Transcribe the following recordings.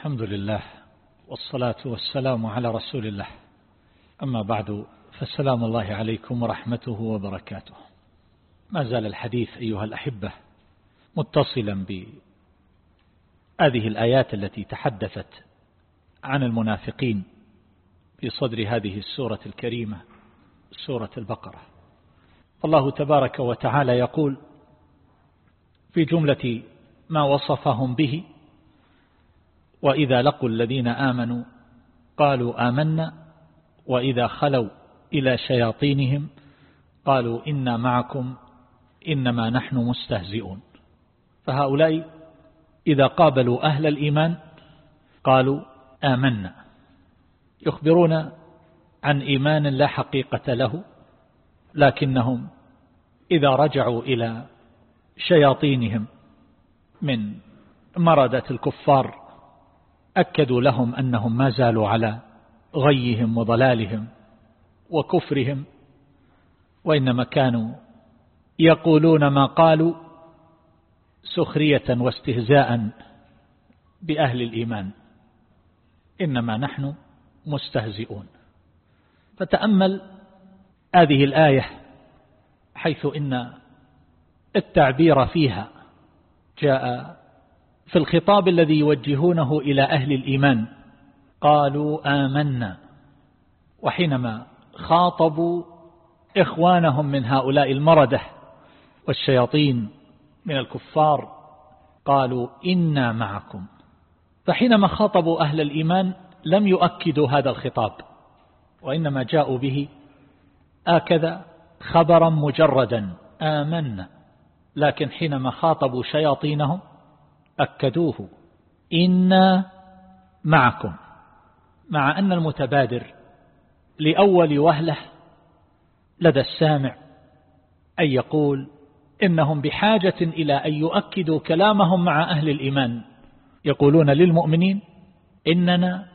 الحمد لله والصلاة والسلام على رسول الله. أما بعد فالسلام الله عليكم ورحمته وبركاته. ما زال الحديث أيها الأحبة متصلا بهذه الآيات التي تحدثت عن المنافقين في صدر هذه السورة الكريمة سورة البقرة. الله تبارك وتعالى يقول في جملة ما وصفهم به وإذا لقوا الذين آمنوا قالوا آمنا وإذا خلوا إلى شياطينهم قالوا إنا معكم إنما نحن مستهزئون. فهؤلاء إذا قابلوا أهل الإيمان قالوا آمنا. يخبرون عن إيمان لا حقيقة له لكنهم إذا رجعوا إلى شياطينهم من مردة الكفار أكدوا لهم أنهم ما زالوا على غيهم وضلالهم وكفرهم وإنما كانوا يقولون ما قالوا سخرية واستهزاء بأهل الإيمان. إنما نحن مستهزئون. فتأمل هذه الآية حيث إن التعبير فيها جاء في الخطاب الذي يوجهونه إلى أهل الإيمان. قالوا آمنا. وحينما خاطبوا إخوانهم من هؤلاء المردة والشياطين من الكفار قالوا إنا معكم. فحينما خاطبوا أهل الإيمان لم يؤكدوا هذا الخطاب وإنما جاءوا به هكذا خبرا مجردا آمنا. لكن حينما خاطبوا شياطينهم أكدوه. إنا معكم. مع أن المتبادر لأول وهلة لدى السامع أن يقول إنهم بحاجة إلى أن يؤكدوا كلامهم مع أهل الإيمان. يقولون للمؤمنين إننا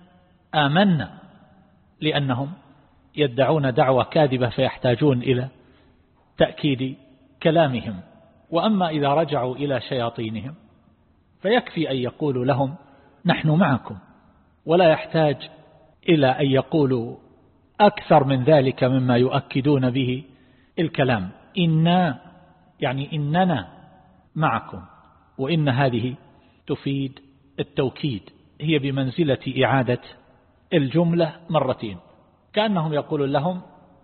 آمنا لأنهم يدعون دعوة كاذبة فيحتاجون إلى تأكيد كلامهم. وأما إذا رجعوا إلى شياطينهم فيكفي أن يقولوا لهم نحن معكم ولا يحتاج إلى أن يقولوا أكثر من ذلك مما يؤكدون به الكلام. إنا يعني إننا معكم وإن هذه تفيد التوكيد. هي بمنزلة إعادة الجملة مرتين. كأنهم يقولون لهم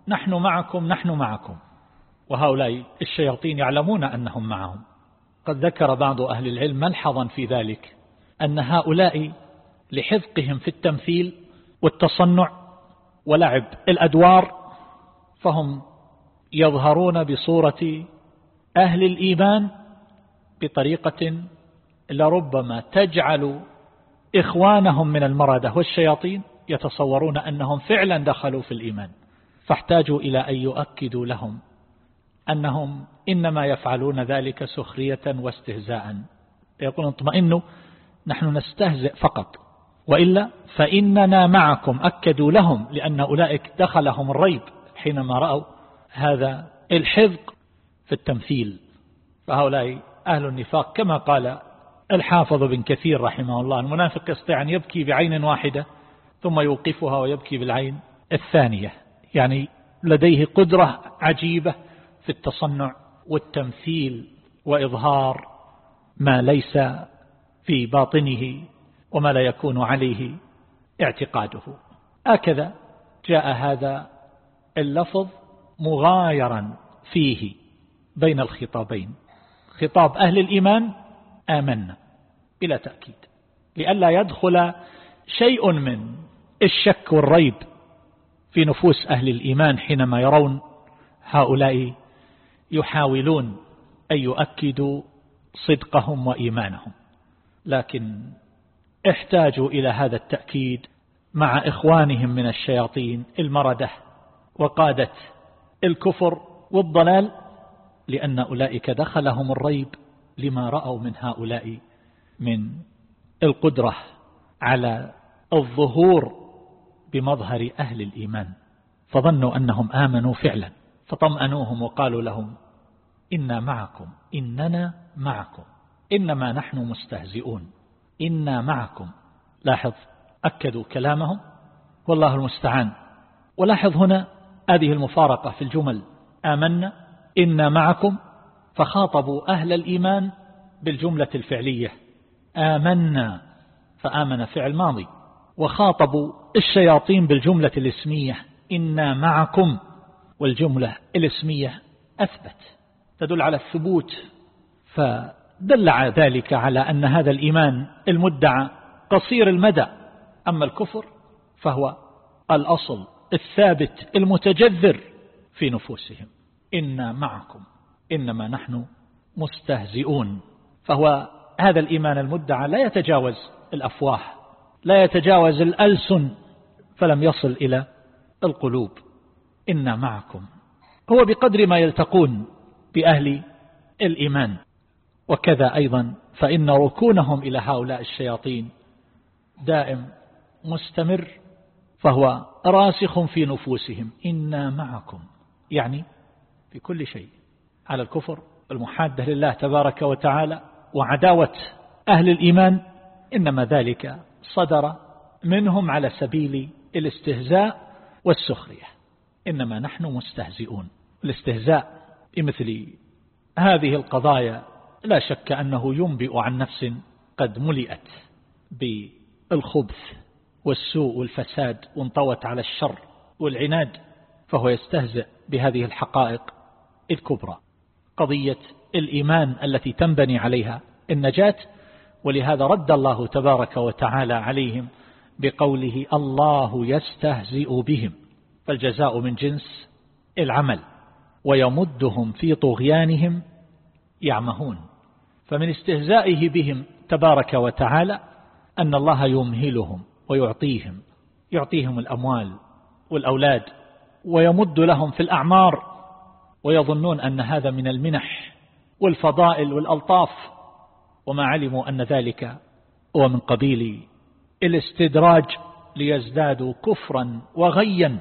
نحن معكم نحن معكم. وهؤلاء الشياطين يعلمون أنهم معهم. قد ذكر بعض أهل العلم ملحظا في ذلك أن هؤلاء لحذقهم في التمثيل والتصنع ولعب الأدوار فهم يظهرون بصورة أهل الإيمان بطريقة لربما تجعل إخوانهم من المردة والشياطين يتصورون أنهم فعلا دخلوا في الإيمان فاحتاجوا إلى أن يؤكدوا لهم. أنهم إنما يفعلون ذلك سخرية واستهزاء. يقولون اطمئنوا نحن نستهزئ فقط. وإلا فإننا معكم أكدوا لهم لأن أولئك دخلهم الريب حينما رأوا هذا الحذق في التمثيل. فهؤلاء أهل النفاق كما قال الحافظ بن كثير رحمه الله المنافق يستطيع أن يبكي بعين واحدة ثم يوقفها ويبكي بالعين الثانية. يعني لديه قدرة عجيبة في التصنع والتمثيل وإظهار ما ليس في باطنه وما لا يكون عليه اعتقاده. هكذا جاء هذا اللفظ مغايرا فيه بين الخطابين. خطاب أهل الإيمان آمنا بلا تأكيد لئلا يدخل شيء من الشك والريب في نفوس أهل الإيمان حينما يرون هؤلاء يحاولون أن يؤكدوا صدقهم وإيمانهم. لكن احتاجوا إلى هذا التأكيد مع إخوانهم من الشياطين المردة وقادة الكفر والضلال لأن أولئك دخلهم الريب لما رأوا من هؤلاء من القدرة على الظهور بمظهر أهل الإيمان. فظنوا أنهم آمنوا فعلا فطمأنوهم وقالوا لهم إنا معكم. إننا معكم. إنما نحن مستهزئون. إنا معكم. لاحظ أكدوا كلامهم. والله المستعان. ولاحظ هنا هذه المفارقة في الجمل. آمنا إنا معكم. فخاطبوا أهل الإيمان بالجملة الفعلية. آمنا فآمن فعل ماضي. وخاطبوا الشياطين بالجملة الاسمية. إنا معكم. والجملة الاسمية أثبت. تدل على الثبوت فدل ذلك على أن هذا الإيمان المدعى قصير المدى. أما الكفر فهو الأصل الثابت المتجذر في نفوسهم. إنا معكم إنما نحن مستهزئون. فهو هذا الإيمان المدعى لا يتجاوز الأفواه لا يتجاوز الألسن فلم يصل إلى القلوب. إنا معكم. هو بقدر ما يلتقون بأهل الإيمان. وكذا أيضا فإن ركونهم إلى هؤلاء الشياطين دائم مستمر فهو راسخ في نفوسهم. إنا معكم يعني في كل شيء على الكفر المحادة لله تبارك وتعالى وعداوة أهل الإيمان. إنما ذلك صدر منهم على سبيل الاستهزاء والسخرية. إنما نحن مستهزئون. الاستهزاء بمثل هذه القضايا لا شك أنه ينبئ عن نفس قد ملئت بالخبث والسوء والفساد وانطوت على الشر والعناد فهو يستهزئ بهذه الحقائق الكبرى. قضية الإيمان التي تنبني عليها النجاة ولهذا رد الله تبارك وتعالى عليهم بقوله الله يستهزئ بهم فالجزاء من جنس العمل. ويمدهم في طغيانهم يعمهون. فمن استهزائه بهم تبارك وتعالى أن الله يمهلهم ويعطيهم يعطيهم الأموال والأولاد ويمد لهم في الأعمار ويظنون أن هذا من المنح والفضائل والألطاف. وما علموا أن ذلك هو من قبيل الاستدراج ليزدادوا كفرا وغيا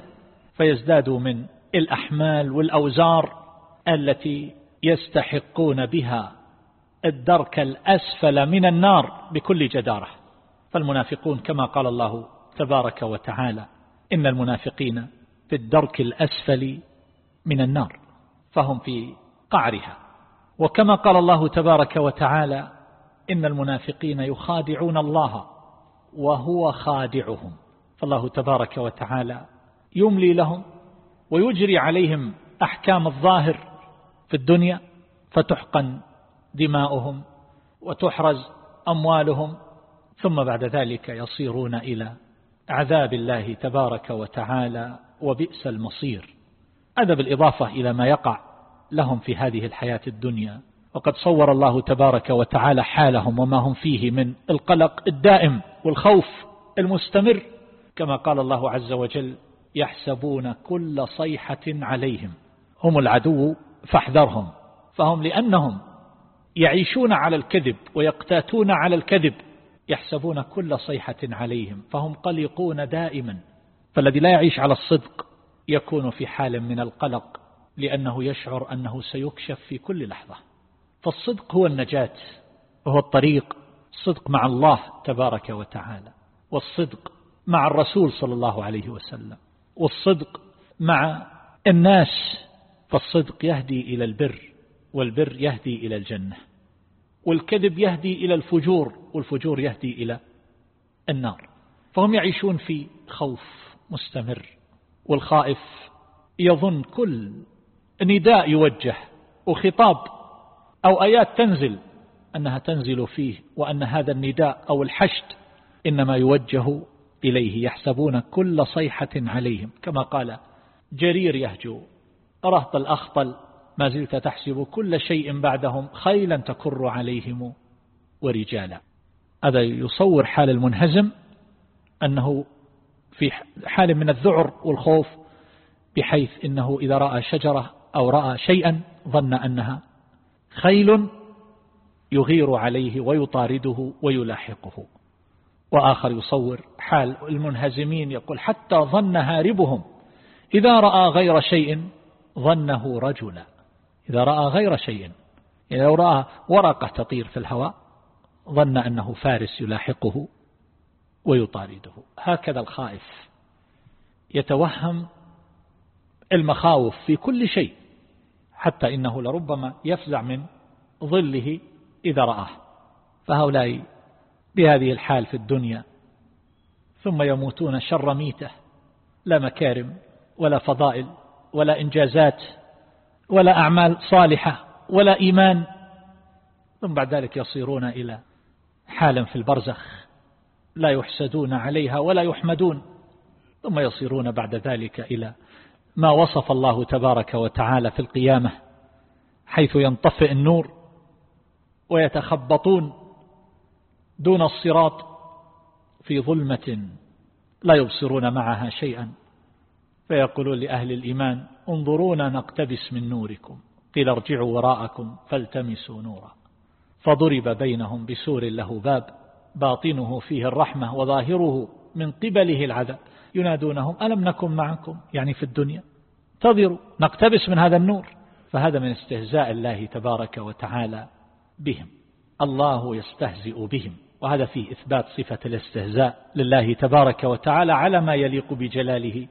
فيزدادوا من الأحمال والأوزار التي يستحقون بها الدرك الأسفل من النار بكل جدارة. فالمنافقون كما قال الله تبارك وتعالى إن المنافقين في الدرك الأسفل من النار فهم في قعرها. وكما قال الله تبارك وتعالى إن المنافقين يخادعون الله وهو خادعهم. فالله تبارك وتعالى يملي لهم ويجري عليهم أحكام الظاهر في الدنيا فتحقن دماؤهم وتحرز أموالهم ثم بعد ذلك يصيرون إلى عذاب الله تبارك وتعالى وبئس المصير. هذا بالإضافة إلى ما يقع لهم في هذه الحياة الدنيا. وقد صور الله تبارك وتعالى حالهم وما هم فيه من القلق الدائم والخوف المستمر كما قال الله عز وجل يحسبون كل صيحة عليهم. هم العدو فاحذرهم. فهم لأنهم يعيشون على الكذب ويقتاتون على الكذب. يحسبون كل صيحة عليهم. فهم قلقون دائما. فالذي لا يعيش على الصدق يكون في حال من القلق لأنه يشعر أنه سيكشف في كل لحظة. فالصدق هو النجاة وهو الطريق. الصدق مع الله تبارك وتعالى والصدق مع الرسول صلى الله عليه وسلم. والصدق مع الناس فالصدق يهدي إلى البر والبر يهدي إلى الجنة والكذب يهدي إلى الفجور والفجور يهدي إلى النار. فهم يعيشون في خوف مستمر والخائف يظن كل نداء يوجه وخطاب أو آيات تنزل أنها تنزل فيه وأن هذا النداء أو الحشد إنما يوجه إليه يحسبون كل صيحة عليهم. كما قال جرير يهجو رهط الأخطل ما زلت تحسب كل شيء بعدهم خيلا تكر عليهم ورجالا. هذا يصور حال المنهزم أنه في حال من الذعر والخوف بحيث إنه إذا رأى شجرة أو رأى شيئا ظن أنها خيل يغير عليه ويطارده ويلاحقه. وآخر يصور حال المنهزمين يقول حتى ظن هاربهم. إذا رأى غير شيء ظنه رجلا. إذا رأى غير شيء إذا لو رأى ورقة تطير في الهواء ظن أنه فارس يلاحقه ويطارده. هكذا الخائف يتوهم المخاوف في كل شيء حتى إنه لربما يفزع من ظله إذا رآه. فهؤلاء بهذه الحال في الدنيا ثم يموتون شر ميته لا مكارم ولا فضائل ولا إنجازات ولا أعمال صالحة ولا إيمان. ثم بعد ذلك يصيرون إلى حال في البرزخ لا يحسدون عليها ولا يحمدون. ثم يصيرون بعد ذلك إلى ما وصف الله تبارك وتعالى في القيامة حيث ينطفئ النور ويتخبطون دون الصراط في ظلمة لا يبصرون معها شيئا. فيقولون لأهل الإيمان انظرونا نقتبس من نوركم قيل ارجعوا وراءكم فالتمسوا نورا. فضرب بينهم بسور له باب باطنه فيه الرحمة وظاهره من قبله العذاب. ينادونهم ألم نكن معكم؟ يعني في الدنيا. انتظروا نقتبس من هذا النور. فهذا من استهزاء الله تبارك وتعالى بهم. الله يستهزئ بهم. وهذا فيه إثبات صفة الاستهزاء لله تبارك وتعالى على ما يليق بجلاله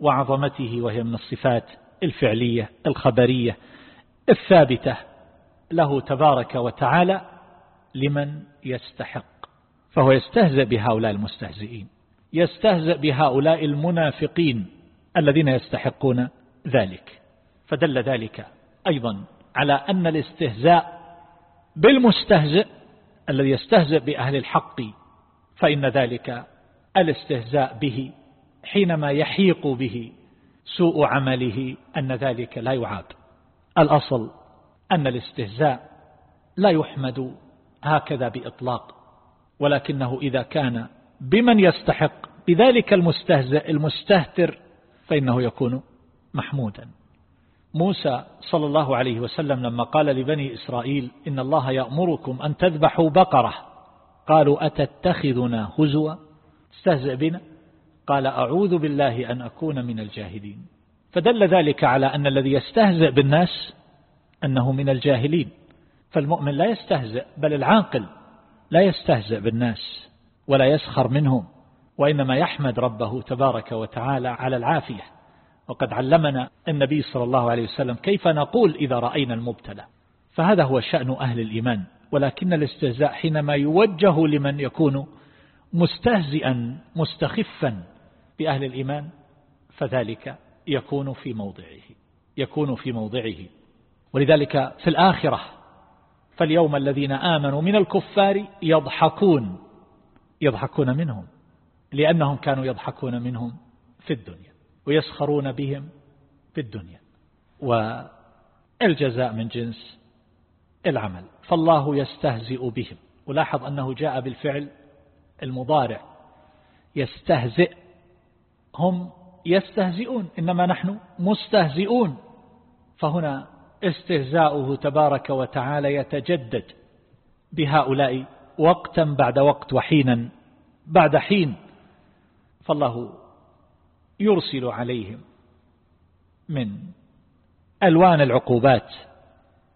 وعظمته وهي من الصفات الفعلية الخبرية الثابتة له تبارك وتعالى لمن يستحق فهو يستهزئ بهؤلاء المستهزئين يستهزئ بهؤلاء المنافقين الذين يستحقون ذلك. فدل ذلك أيضا على أن الاستهزاء بالمستهزئ الذي يستهزئ بأهل الحق فإن ذلك الاستهزاء به حينما يحيق به سوء عمله أن ذلك لا يعاب الأصل أن الاستهزاء لا يحمد هكذا بإطلاق ولكنه إذا كان بمن يستحق بذلك المستهزئ المستهتر فإنه يكون محمودا. موسى صلى الله عليه وسلم لما قال لبني إسرائيل إن الله يأمركم أن تذبحوا بقرة. قالوا أتتخذنا هزوا؟ استهزئ بنا. قال أعوذ بالله أن أكون من الجاهلين. فدل ذلك على أن الذي يستهزئ بالناس أنه من الجاهلين. فالمؤمن لا يستهزئ بل العاقل لا يستهزئ بالناس ولا يسخر منهم وإنما يحمد ربه تبارك وتعالى على العافية. وقد علمنا النبي صلى الله عليه وسلم كيف نقول إذا رأينا المبتلى. فهذا هو شأن أهل الإيمان ولكن الاستهزاء حينما يوجه لمن يكون مستهزئا مستخفا بأهل الإيمان فذلك يكون في موضعه يكون في موضعه. ولذلك في الآخرة فاليوم الذين آمنوا من الكفار يضحكون يضحكون منهم لأنهم كانوا يضحكون منهم في الدنيا. ويسخرون بهم في الدنيا. والجزاء من جنس العمل. فالله يستهزئ بهم. ولاحظ أنه جاء بالفعل المضارع. يستهزئ. هم يستهزئون. إنما نحن مستهزئون. فهنا استهزاؤه تبارك وتعالى يتجدد بهؤلاء وقتا بعد وقت وحينا بعد حين. فالله يرسل عليهم من ألوان العقوبات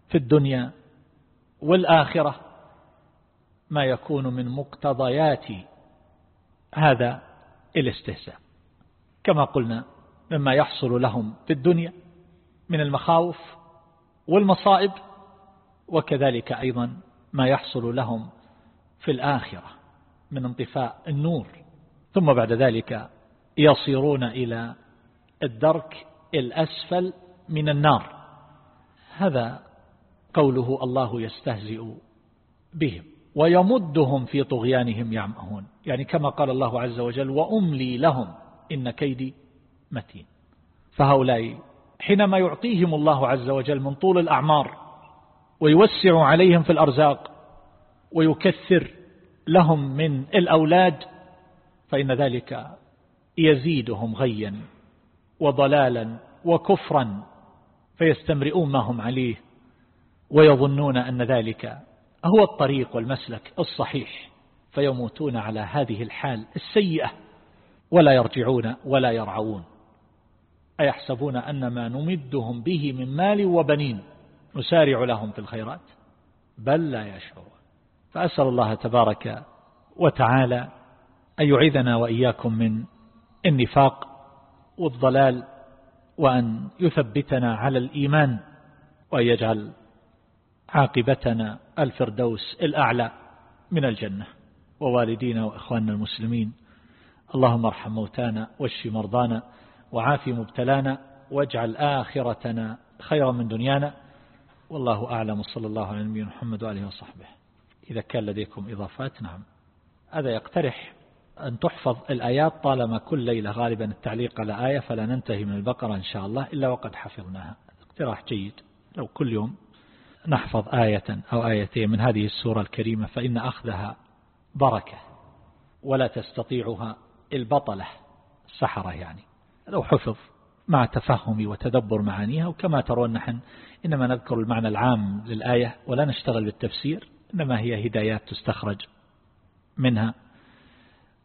في الدنيا والآخرة ما يكون من مقتضيات هذا الاستهزاء. كما قلنا مما يحصل لهم في الدنيا من المخاوف والمصائب وكذلك أيضا ما يحصل لهم في الآخرة من انطفاء النور. ثم بعد ذلك يصيرون إلى الدرك الأسفل من النار. هذا قوله الله يستهزئ بهم ويمدهم في طغيانهم يعمهون. يعني كما قال الله عز وجل وأملي لهم إن كيدي متين. فهؤلاء حينما يعطيهم الله عز وجل من طول الأعمار ويوسع عليهم في الأرزاق ويكثر لهم من الأولاد فإن ذلك يزيدهم غيا وضلالا وكفرا فيستمرئون ما هم عليه ويظنون أن ذلك هو الطريق والمسلك الصحيح فيموتون على هذه الحال السيئة ولا يرجعون ولا يرعون. أيحسبون أن ما نمدهم به من مال وبنين نسارع لهم في الخيرات؟ بل لا يشعرون. فأسأل الله تبارك وتعالى أن يعيذنا وإياكم من النفاق والضلال وأن يثبتنا على الإيمان وأن يجعل عاقبتنا الفردوس الأعلى من الجنة. ووالدينا وإخواننا المسلمين اللهم ارحم موتانا واشف مرضانا وعافي مبتلانا واجعل آخرتنا خيرا من دنيانا. والله أعلم صلى الله على نبينا محمد وآله وصحبه. إذا كان لديكم إضافات نعم. هذا يقترح أن تحفظ الآيات طالما كل ليلة غالبا التعليق على آية فلا ننتهي من البقرة إن شاء الله إلا وقد حفظناها. اقتراح جيد. لو كل يوم نحفظ آية أو آيتين من هذه السورة الكريمة فإن أخذها بركة ولا تستطيعها البطلة السحرة يعني. لو حفظ مع تفهم وتدبر معانيها وكما ترون نحن إنما نذكر المعنى العام للآية ولا نشتغل بالتفسير إنما هي هدايات تستخرج منها.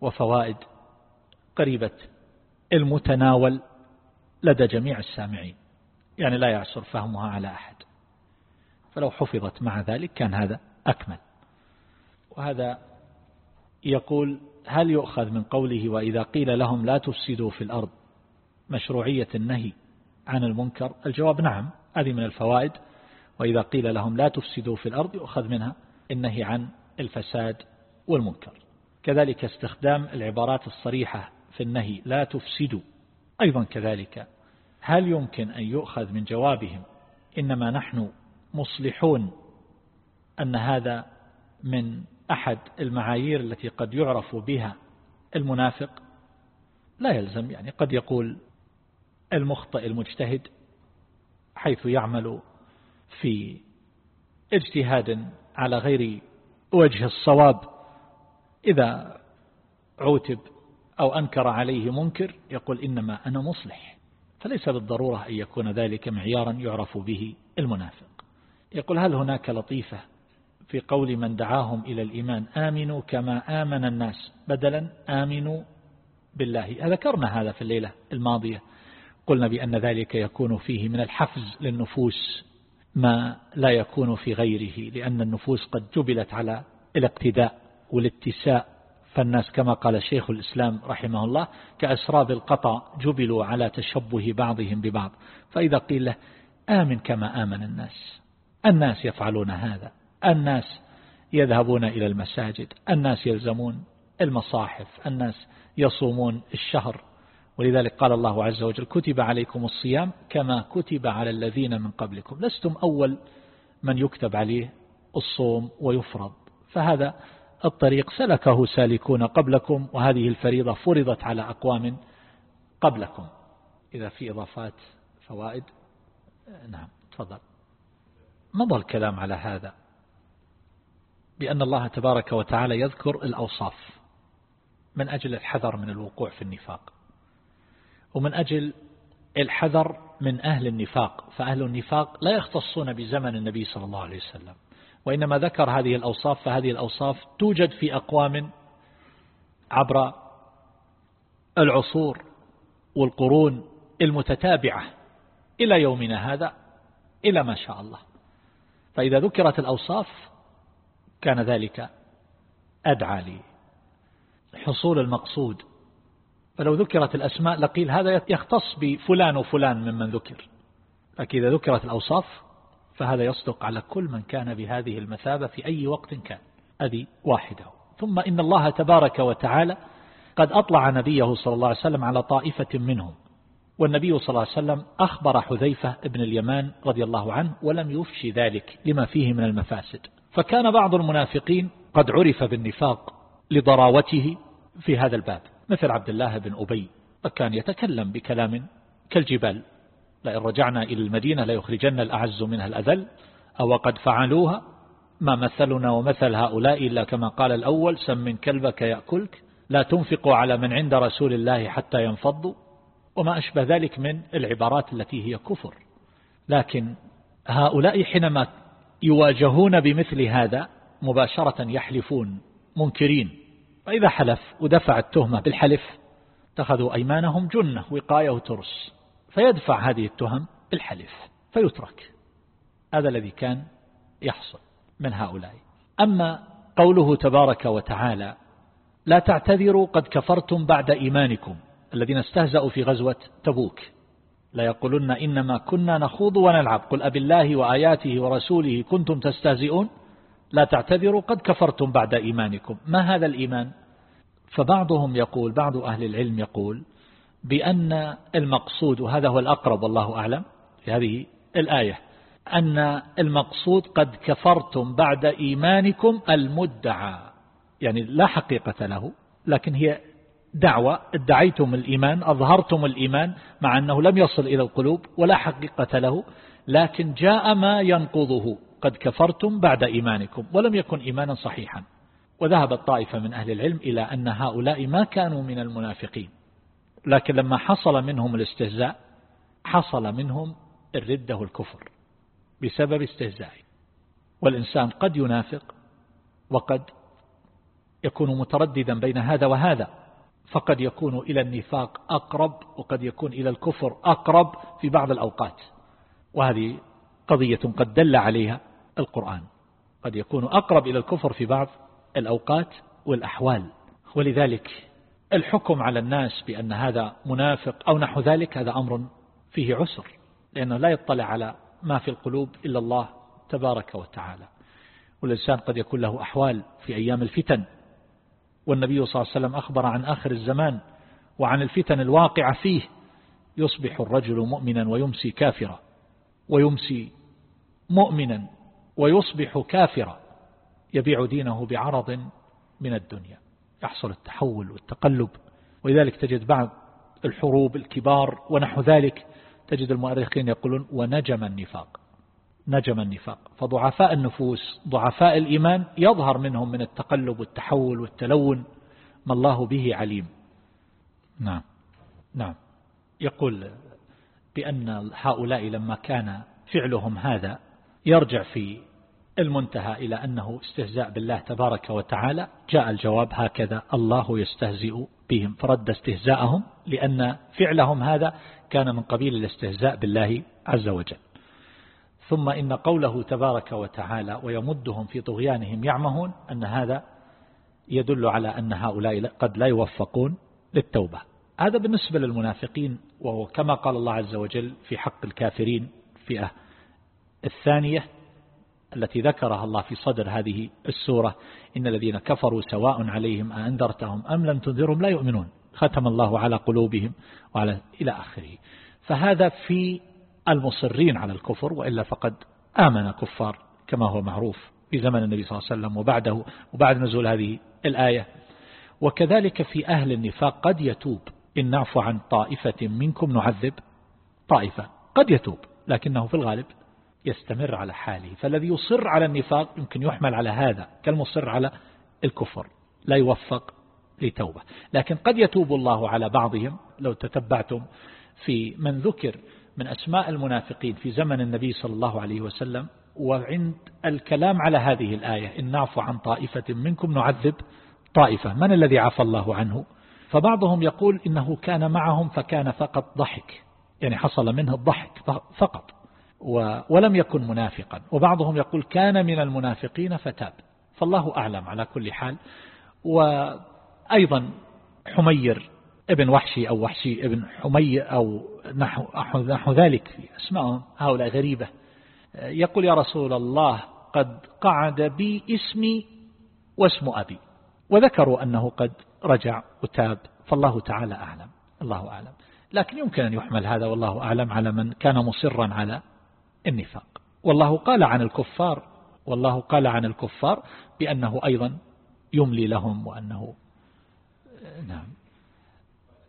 وفوائد قريبة المتناول لدى جميع السامعين. يعني لا يعسر فهمها على أحد. فلو حفظت مع ذلك كان هذا أكمل. وهذا يقول هل يؤخذ من قوله وإذا قيل لهم لا تفسدوا في الأرض مشروعية النهي عن المنكر؟ الجواب نعم هذه من الفوائد. وإذا قيل لهم لا تفسدوا في الأرض يؤخذ منها النهي عن الفساد والمنكر. كذلك استخدام العبارات الصريحة في النهي لا تفسدوا. أيضا كذلك هل يمكن أن يؤخذ من جوابهم؟ إنما نحن مصلحون أن هذا من أحد المعايير التي قد يعرف بها المنافق. لا يلزم يعني قد يقول المخطئ المجتهد حيث يعمل في اجتهاد على غير وجه الصواب. إذا عوتب أو أنكر عليه منكر يقول إنما أنا مصلح فليس بالضرورة أن يكون ذلك معيارا يعرف به المنافق. يقول هل هناك لطيفة في قول من دعاهم إلى الإيمان آمنوا كما آمن الناس بدلا آمنوا بالله؟ ذكرنا هذا في الليلة الماضية قلنا بأن ذلك يكون فيه من الحفز للنفوس ما لا يكون في غيره لأن النفوس قد جبلت على الاقتداء والاتساء فالناس كما قال شيخ الإسلام رحمه الله كأسراب القطع جبلوا على تشبه بعضهم ببعض. فإذا قيل له آمن كما آمن الناس. الناس يفعلون هذا. الناس يذهبون إلى المساجد. الناس يلزمون المصاحف. الناس يصومون الشهر. ولذلك قال الله عز وجل كتب عليكم الصيام كما كتب على الذين من قبلكم. لستم أول من يكتب عليه الصوم ويفرض. فهذا الطريق سلكه سالكون قبلكم وهذه الفريضة فرضت على أقوام قبلكم. إذا في إضافات فوائد نعم تفضل. مضى الكلام على هذا بأن الله تبارك وتعالى يذكر الأوصاف من أجل الحذر من الوقوع في النفاق ومن أجل الحذر من أهل النفاق فأهل النفاق لا يختصون بزمن النبي صلى الله عليه وسلم. وإنما ذكر هذه الأوصاف فهذه الأوصاف توجد في أقوام عبر العصور والقرون المتتابعة إلى يومنا هذا إلى ما شاء الله. فإذا ذكرت الأوصاف كان ذلك أدعى لحصول المقصود. فلو ذكرت الأسماء لقيل هذا يختص بفلان وفلان ممن ذكر. لكن إذا ذكرت الأوصاف فهذا يصدق على كل من كان بهذه المثابة في أي وقت كان. هذه واحدة. ثم إن الله تبارك وتعالى قد أطلع نبيه صلى الله عليه وسلم على طائفة منهم. والنبي صلى الله عليه وسلم أخبر حذيفة ابن اليمان رضي الله عنه ولم يفشي ذلك لما فيه من المفاسد. فكان بعض المنافقين قد عرف بالنفاق لضراوته في هذا الباب. مثل عبد الله بن أبي وكان يتكلم بكلام كالجبال. لئن رجعنا إلى المدينة ليخرجن الأعز منها الأذل أو قد فعلوها ما مثلنا ومثل هؤلاء إلا كما قال الأول سم من كلبك يأكلك لا تنفقوا على من عند رسول الله حتى ينفضوا وما أشبه ذلك من العبارات التي هي كفر. لكن هؤلاء حينما يواجهون بمثل هذا مباشرة يحلفون منكرين. فإذا حلف ودفع التهمة بالحلف اتخذوا أيمانهم جنة وقاية وترس. فيدفع هذه التهم بالحلف فيترك. هذا الذي كان يحصل من هؤلاء. أما قوله تبارك وتعالى لا تعتذروا قد كفرتم بعد إيمانكم الذين استهزأوا في غزوة تبوك. لا يقولون إنما كنا نخوض ونلعب قل أب الله وآياته ورسوله كنتم تستهزئون؟ لا تعتذروا قد كفرتم بعد إيمانكم. ما هذا الإيمان؟ فبعضهم يقول بعض أهل العلم يقول بأن المقصود وهذا هو الأقرب والله أعلم في هذه الآية أن المقصود قد كفرتم بعد إيمانكم المدعى يعني لا حقيقة له لكن هي دعوة ادعيتم الإيمان أظهرتم الإيمان مع أنه لم يصل إلى القلوب ولا حقيقة له لكن جاء ما ينقضه قد كفرتم بعد إيمانكم ولم يكن إيمانا صحيحا. وذهبت طائفة من أهل العلم إلى أن هؤلاء ما كانوا من المنافقين. لكن لما حصل منهم الاستهزاء حصل منهم الردة والكفر بسبب استهزائه والإنسان قد ينافق وقد يكون مترددا بين هذا وهذا فقد يكون إلى النفاق أقرب وقد يكون إلى الكفر أقرب في بعض الأوقات. وهذه قضية قد دل عليها القرآن. قد يكون أقرب إلى الكفر في بعض الأوقات والأحوال. ولذلك الحكم على الناس بأن هذا منافق أو نحو ذلك هذا أمر فيه عسر لأنه لا يطلع على ما في القلوب إلا الله تبارك وتعالى. والإنسان قد يكون له أحوال في أيام الفتن. والنبي صلى الله عليه وسلم أخبر عن آخر الزمان وعن الفتن الواقعة فيه يصبح الرجل مؤمنا ويمسي كافرا ويمسي مؤمنا ويصبح كافرا يبيع دينه بعرض من الدنيا. يحصل التحول والتقلب. ولذلك تجد بعض الحروب الكبار ونحو ذلك تجد المؤرخين يقولون ونجم النفاق. نجم النفاق. فضعفاء النفوس ضعفاء الإيمان يظهر منهم من التقلب والتحول والتلون. ما الله به عليم. نعم. نعم. يقول بأن هؤلاء لما كان فعلهم هذا يرجع في المنتهى إلى أنه استهزاء بالله تبارك وتعالى. جاء الجواب هكذا الله يستهزئ بهم. فرد استهزاءهم لأن فعلهم هذا كان من قبيل الاستهزاء بالله عز وجل. ثم إن قوله تبارك وتعالى ويمدهم في طغيانهم يعمهون أن هذا يدل على أن هؤلاء قد لا يوفقون للتوبة. هذا بالنسبة للمنافقين وهو كما قال الله عز وجل في حق الكافرين فئة الثانية التي ذكرها الله في صدر هذه السورة. إن الذين كفروا سواء عليهم أنذرتهم أم لم تنذرهم لا يؤمنون. ختم الله على قلوبهم وعلى إلى آخره. فهذا في المصرين على الكفر وإلا فقد آمن كفار كما هو معروف في زمن النبي صلى الله عليه وسلم وبعده وبعد نزول هذه الآية. وكذلك في أهل النفاق قد يتوب. إن نعفو عن طائفة منكم نعذب طائفة. قد يتوب لكنه في الغالب يستمر على حاله. فالذي يصر على النفاق يمكن يحمل على هذا كالمصر على الكفر لا يوفق لتوبة. لكن قد يتوب الله على بعضهم لو تتبعتم في من ذكر من أسماء المنافقين في زمن النبي صلى الله عليه وسلم وعند الكلام على هذه الآية إن نعفو عن طائفة منكم نعذب طائفة. من الذي عفى الله عنه؟ فبعضهم يقول إنه كان معهم فكان فقط ضحك يعني حصل منه الضحك فقط. ولم يكن منافقا. وبعضهم يقول كان من المنافقين فتاب. فالله أعلم على كل حال. وأيضا حمير ابن وحشي أو وحشي ابن حمي أو نحو, نحو ذلك اسمائهم هؤلاء غريبة يقول يا رسول الله قد قعد بي اسمي واسم أبي وذكروا أنه قد رجع وتاب. فالله تعالى أعلم. الله أعلم. لكن يمكن أن يحمل هذا والله أعلم على من كان مصرا على النفاق. والله قال عن الكفار والله قال عن الكفار بأنه أيضا يملي لهم وأنه نعم.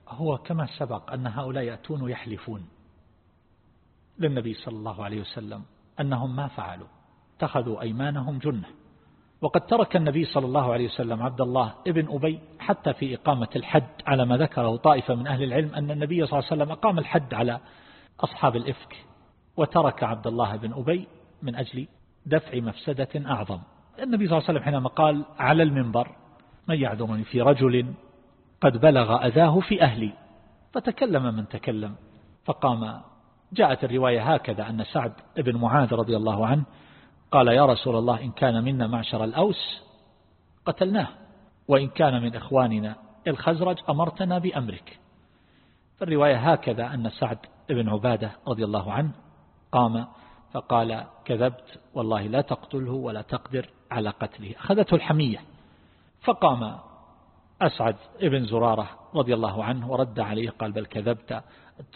هو كما سبق أن هؤلاء يأتون ويحلفون للنبي صلى الله عليه وسلم أنهم ما فعلوا اتخذوا أيمانهم جنة. وقد ترك النبي صلى الله عليه وسلم عبد الله ابن أبي حتى في إقامة الحد على ما ذكره طائفة من أهل العلم أن النبي صلى الله عليه وسلم أقام الحد على أصحاب الإفك. وترك عبد الله بن أبي من أجل دفع مفسدة أعظم. النبي صلى الله عليه وسلم حينما قال على المنبر من يعذرني في رجل قد بلغ أذاه في أهلي. فتكلم من تكلم فقام. جاءت الرواية هكذا أن سعد بن معاذ رضي الله عنه قال يا رسول الله إن كان منا معشر الأوس قتلناه وإن كان من إخواننا الخزرج أمرتنا بأمرك. فالرواية هكذا أن سعد بن عبادة رضي الله عنه قام فقال كذبت والله لا تقتله ولا تقدر على قتله. أخذته الحمية. فقام أسعد ابن زرارة رضي الله عنه ورد عليه قال بل كذبت.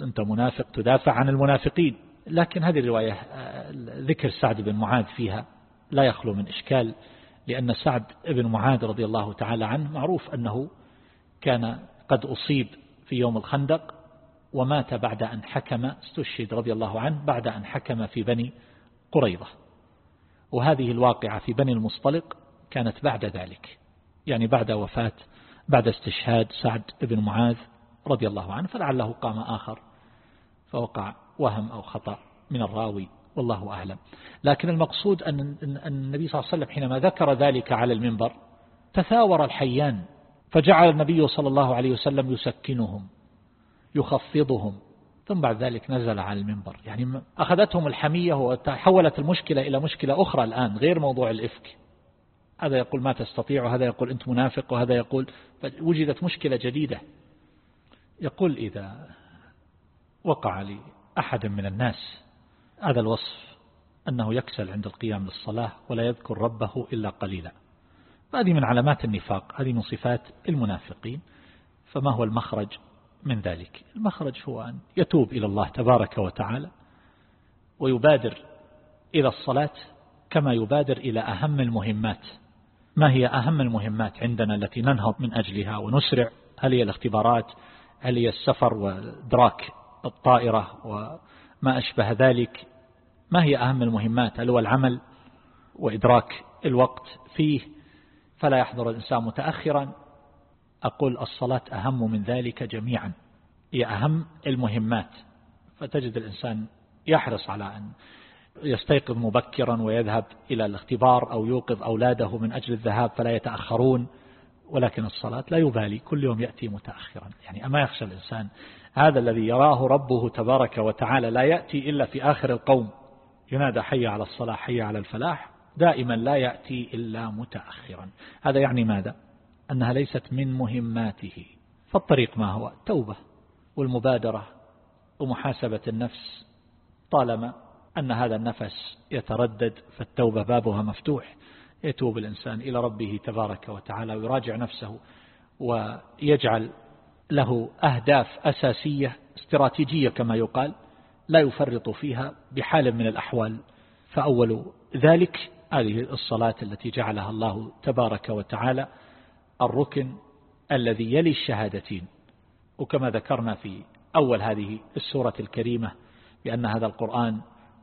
أنت منافق تدافع عن المنافقين. لكن هذه الرواية آه، ذكر سعد بن معاذ فيها لا يخلو من إشكال لأن سعد بن معاذ رضي الله تعالى عنه معروف أنه كان قد أصيب في يوم الخندق ومات بعد أن حكم استشهد رضي الله عنه بعد أن حكم في بني قريظة. وهذه الواقعة في بني المصطلق كانت بعد ذلك يعني بعد وفاة بعد استشهاد سعد بن معاذ رضي الله عنه فلعله قام آخر فوقع وهم أو خطأ من الراوي والله أعلم. لكن المقصود أن النبي صلى الله عليه وسلم حينما ذكر ذلك على المنبر تثاور الحيان فجعل النبي صلى الله عليه وسلم يسكنهم. يخفضهم. ثم بعد ذلك نزل على المنبر. يعني أخذتهم الحمية وتحولت المشكلة إلى مشكلة أخرى الآن غير موضوع الإفك. هذا يقول ما تستطيع وهذا يقول أنت منافق وهذا يقول وجدت مشكلة جديدة. يقول إذا وقع لأحد من الناس هذا الوصف أنه يكسل عند القيام للصلاة ولا يذكر ربه إلا قليلا. هذه من علامات النفاق هذه من صفات المنافقين. فما هو المخرج؟ من ذلك. المخرج هو أن يتوب إلى الله تبارك وتعالى ويبادر إلى الصلاة كما يبادر إلى أهم المهمات. ما هي أهم المهمات عندنا التي ننهض من أجلها ونسرع؟ هل هي الاختبارات؟ هل هي السفر وإدراك الطائرة وما أشبه ذلك؟ ما هي أهم المهمات؟ هل هو العمل وإدراك الوقت فيه؟ فلا يحضر الإنسان متأخرا. أقول الصلاة أهم من ذلك جميعا. هي أهم المهمات. فتجد الإنسان يحرص على أن يستيقظ مبكرا ويذهب إلى الاختبار أو يوقظ أولاده من أجل الذهاب فلا يتأخرون. ولكن الصلاة لا يبالي. كل يوم يأتي متأخرا. يعني أما يخشى الإنسان هذا الذي يراه ربه تبارك وتعالى لا يأتي إلا في آخر القوم. ينادى حي على الصلاة حي على الفلاح. دائما لا يأتي إلا متأخرا. هذا يعني ماذا؟ أنها ليست من مهماته. فالطريق ما هو؟ التوبة والمبادرة ومحاسبة النفس. طالما أن هذا النفس يتردد فالتوبة بابها مفتوح. يتوب الإنسان إلى ربه تبارك وتعالى ويراجع نفسه ويجعل له أهداف أساسية استراتيجية كما يقال لا يفرط فيها بحال من الأحوال. فأول ذلك هذه الصلاة التي جعلها الله تبارك وتعالى الركن الذي يلي الشهادتين. وكما ذكرنا في أول هذه السورة الكريمة بأن هذا القرآن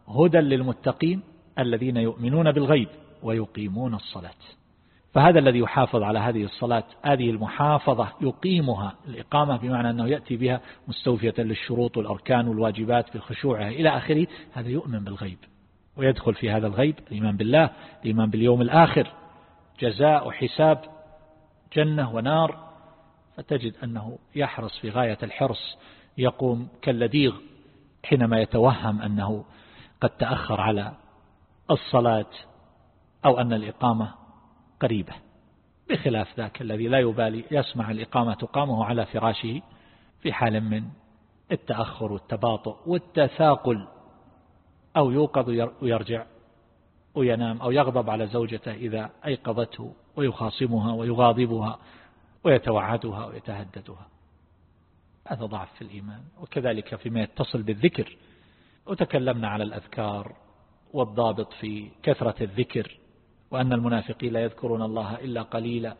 هدى للمتقين الذين يؤمنون بالغيب ويقيمون الصلاة. فهذا الذي يحافظ على هذه الصلاة هذه المحافظة يقيمها. الإقامة بمعنى أنه يأتي بها مستوفية للشروط والأركان والواجبات في خشوعها إلى آخره هذا يؤمن بالغيب. ويدخل في هذا الغيب الإيمان بالله الإيمان باليوم الآخر جزاء وحساب جنة ونار فتجد أنه يحرص في غاية الحرص يقوم كاللديغ حينما يتوهم أنه قد تأخر على الصلاة أو أن الإقامة قريبة. بخلاف ذاك الذي لا يبالي يسمع الإقامة تقامه على فراشه في حال من التأخر والتباطؤ والتثاقل أو يوقظ ويرجع وينام أو يغضب على زوجته إذا أيقظته ويخاصمها ويغاضبها ويتوعدها ويتهددها. هذا ضعف في الإيمان. وكذلك فيما يتصل بالذكر. وتكلمنا على الأذكار والضابط في كثرة الذكر وأن المنافقين لا يذكرون الله إلا قليلا.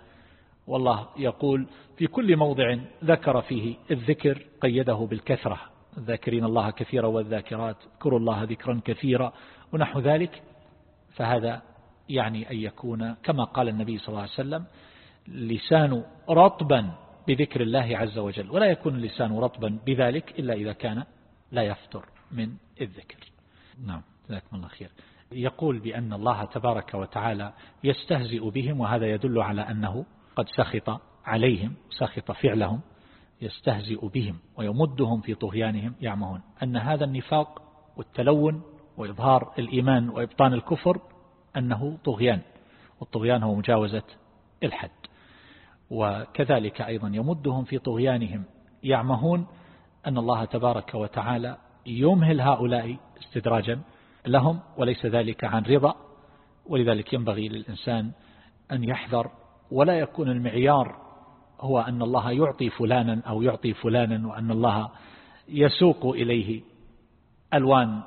والله يقول في كل موضع ذكر فيه الذكر قيده بالكثرة. الذاكرين الله كثيرا والذاكرات اذكروا الله ذكرا كثيرا ونحو ذلك. فهذا يعني أن يكون كما قال النبي صلى الله عليه وسلم لسان رطبا بذكر الله عز وجل ولا يكون اللسان رطبا بذلك إلا إذا كان لا يفتر من الذكر. نعم جزاكم الله خير. يقول بأن الله تبارك وتعالى يستهزئ بهم وهذا يدل على أنه قد سخط عليهم سخط فعلهم يستهزئ بهم ويمدهم في طغيانهم يعمهون. أن هذا النفاق والتلون وإظهار الإيمان وإبطان الكفر أنه طغيان والطغيان هو مجاوزة الحد. وكذلك أيضا يمدهم في طغيانهم يعمهون أن الله تبارك وتعالى يمهل هؤلاء استدراجا لهم وليس ذلك عن رضا ولذلك ينبغي للإنسان أن يحذر. ولا يكون المعيار هو أن الله يعطي فلانا أو يعطي فلانا وأن الله يسوق إليه ألوان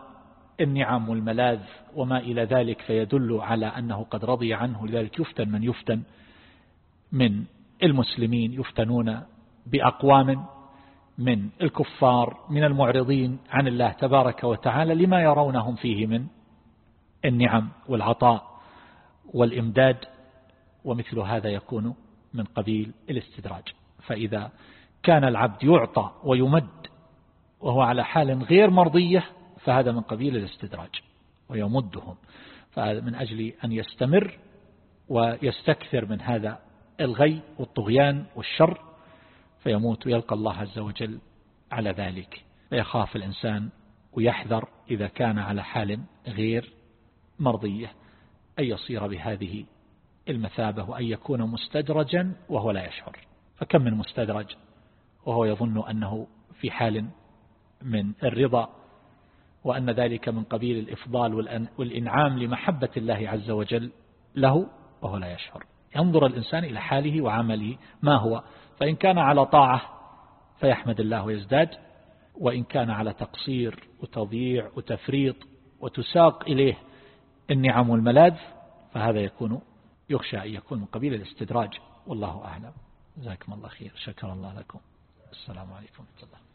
النعم والملاذ وما إلى ذلك فيدل على أنه قد رضي عنه لذلك يفتن من يفتن من المسلمين يفتنون بأقوام من الكفار من المعرضين عن الله تبارك وتعالى لما يرونهم فيه من النعم والعطاء والإمداد ومثل هذا يكون من قبيل الاستدراج. فإذا كان العبد يعطى ويمد وهو على حال غير مرضية فهذا من قبيل الاستدراج ويمدهم. فهذا من أجل أن يستمر ويستكثر من هذا الغي والطغيان والشر فيموت ويلقى الله عز وجل على ذلك. فيخاف الإنسان ويحذر إذا كان على حال غير مرضية أن يصير بهذه المثابة وأن يكون مستدرجا وهو لا يشعر. فكم من مستدرج وهو يظن أنه في حال من الرضا وأن ذلك من قبيل الإفضال والإنعام لمحبة الله عز وجل له وهو لا يشعر. ينظر الإنسان إلى حاله وعمله ما هو؟ فإن كان على طاعة فيحمد الله ويزداد وإن كان على تقصير وتضييع وتفريط وتساق إليه النعم والملاذ فهذا يكون يخشى أن يكون من قبيل الاستدراج والله أعلم. جزاكم الله خير. شكر الله لكم. السلام عليكم ورحمة الله.